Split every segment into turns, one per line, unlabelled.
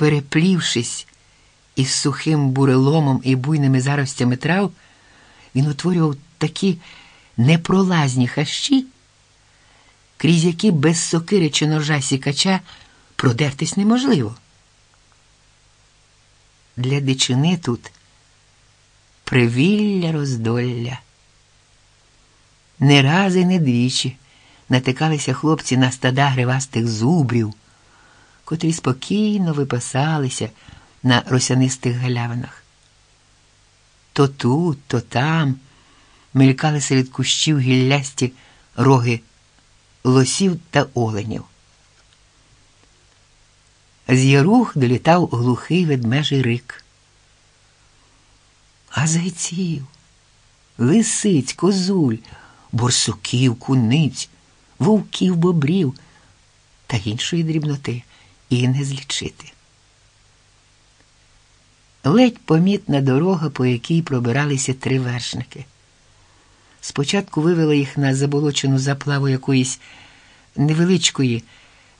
переплівшись із сухим буреломом і буйними заростями трав, він утворював такі непролазні хащі, крізь які без сокири чи ножа сікача продертись неможливо. Для дичини тут привілля роздолля. Не раз і не двічі натикалися хлопці на стада гривастих зубрів, котрі спокійно випасалися на росянистих галявинах. То тут, то там мелькали серед кущів гіллясті роги лосів та оленів. З ярух долітав глухий ведмежий рик. А зайців, лисиць, козуль, борсуків, куниць, вовків, бобрів та іншої дрібноти і не злічити. Ледь помітна дорога, по якій пробиралися три вершники. Спочатку вивела їх на заболочену заплаву якоїсь невеличкої,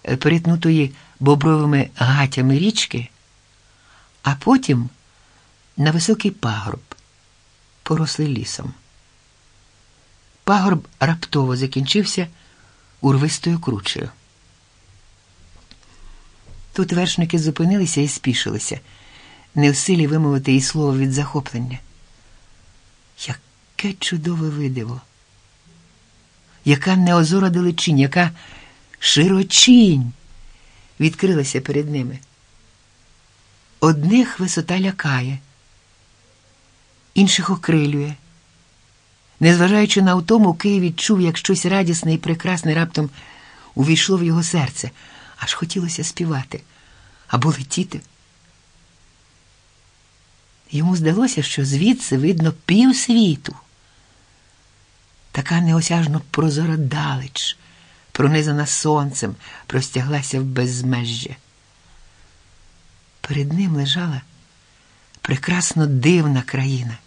е, перетнутої бобровими гатями річки, а потім на високий пагорб, порослий лісом. Пагорб раптово закінчився урвистою кручею. Тут вершники зупинилися і спішилися, не в силі вимовити і слово від захоплення. Яке чудове видиво! Яка неозора далечінь, яка широчінь відкрилася перед ними. Одних висота лякає, інших окрилює. Незважаючи на втому, Київ відчув, як щось радісне і прекрасне раптом увійшло в його серце, аж хотілося співати або летіти. Йому здалося, що звідси видно пів світу. Така неосяжно прозора далеч, пронизана сонцем, простяглася в безмежжя. Перед ним лежала прекрасно дивна країна,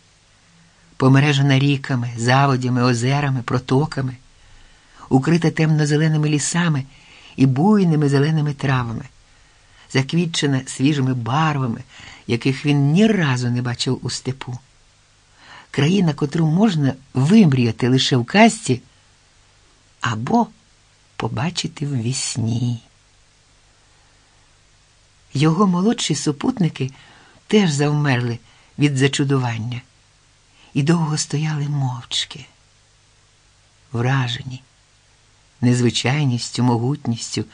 помережена ріками, заводями, озерами, протоками, укрита темно-зеленими лісами і буйними зеленими травами, заквітчена свіжими барвами, яких він ні разу не бачив у степу. Країна, котру можна вимріяти лише в казці або побачити в вісні. Його молодші супутники теж завмерли від зачудування і довго стояли мовчки, вражені незвичайністю, могутністю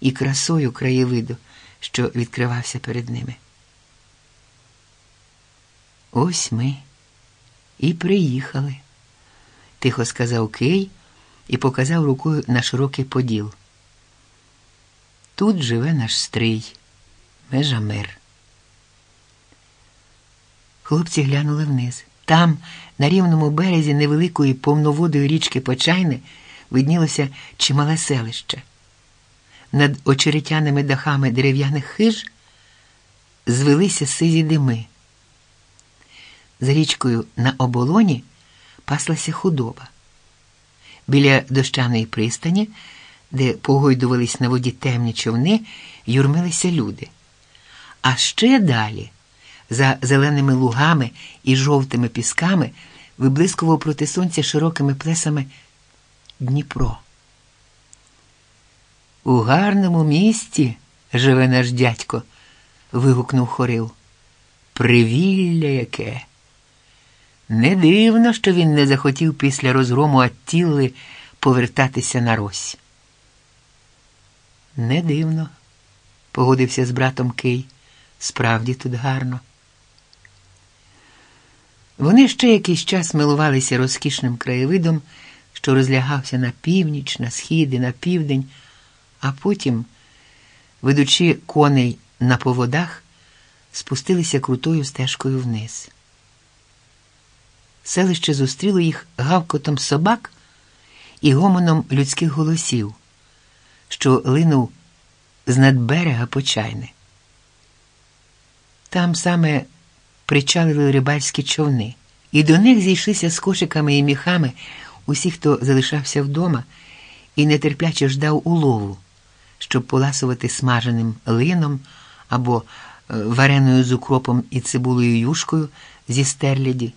і красою краєвиду, що відкривався перед ними. Ось ми і приїхали, тихо сказав Кий і показав рукою на широкий поділ. Тут живе наш стрий, межамир. Хлопці глянули вниз. Там, на рівному березі невеликої повноводої річки Почайни, виднілося чимале селище. Над очеретяними дахами дерев'яних хиж звелися сизі дими. За річкою на оболоні паслася худоба. Біля дощаної пристані, де погойдувались на воді темні човни, юрмилися люди. А ще далі, за зеленими лугами і жовтими пісками, виблискував проти сонця широкими плесами Дніпро. У гарному місті живе наш дядько, вигукнув Хорил. Привілля яке! Не дивно, що він не захотів після розгрому Аттілли повертатися на Рось. Не дивно, погодився з братом Кий. Справді тут гарно. Вони ще якийсь час милувалися розкішним краєвидом, що розлягався на північ, на схід і на південь, а потім, ведучи коней на поводах, спустилися крутою стежкою вниз. Селище зустріло їх гавкотом собак і гомоном людських голосів, що линув з надберега почайни. Там саме причалили рибальські човни, і до них зійшлися з кошиками і міхами усі, хто залишався вдома і нетерпляче ждав улову, щоб поласувати смаженим лином або е, вареною з укропом і цибулею юшкою зі стерляді.